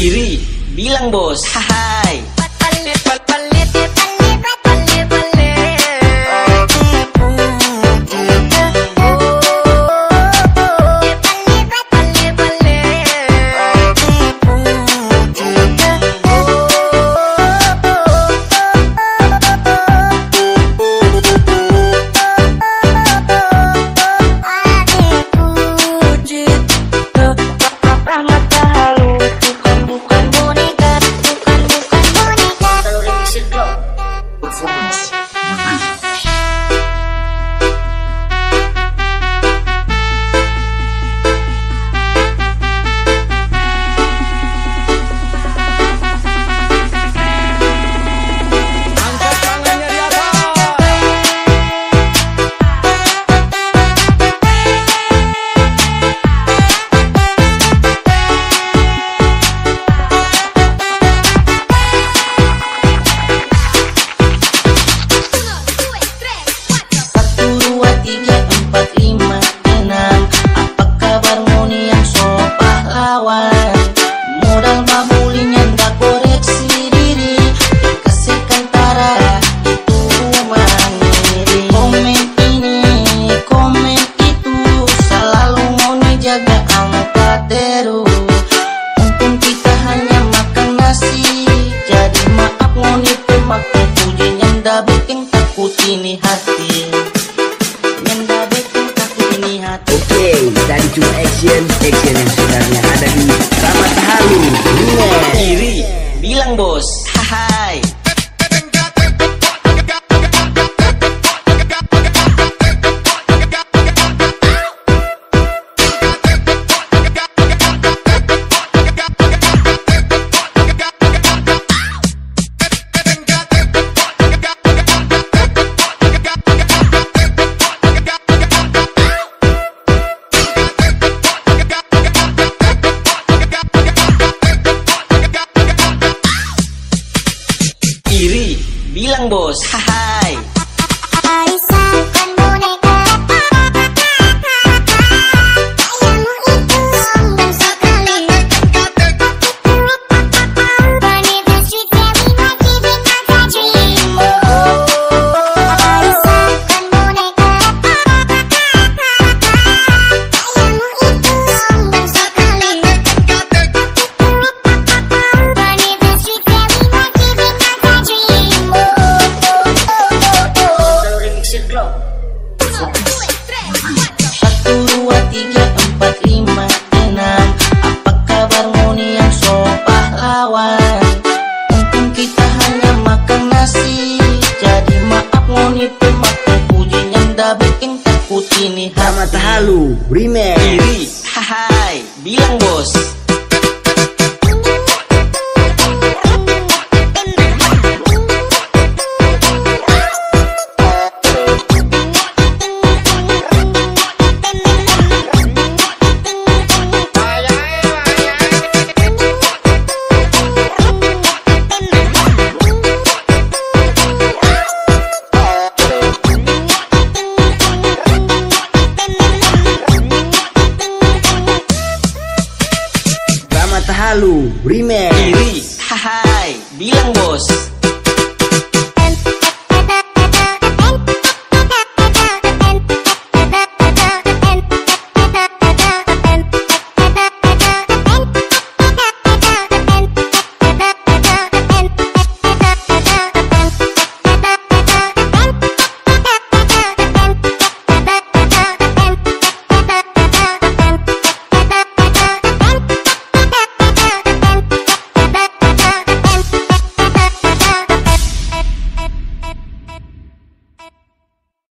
Iri, bilang bos. Hai. Bilang bos. Bilang bos. Hai. Satu, dua, tiga, empat, lima, enam. Apa kabarmu nih yang so pahlawan Untung kita hanya makan nasi. Jadi maaf ngoni pemakai pujinya ndak bikin takut ini hati. Halu. Iri, hai. Bilang bos. Ramat Halu. Remix. Iri, hai. Bilang bos.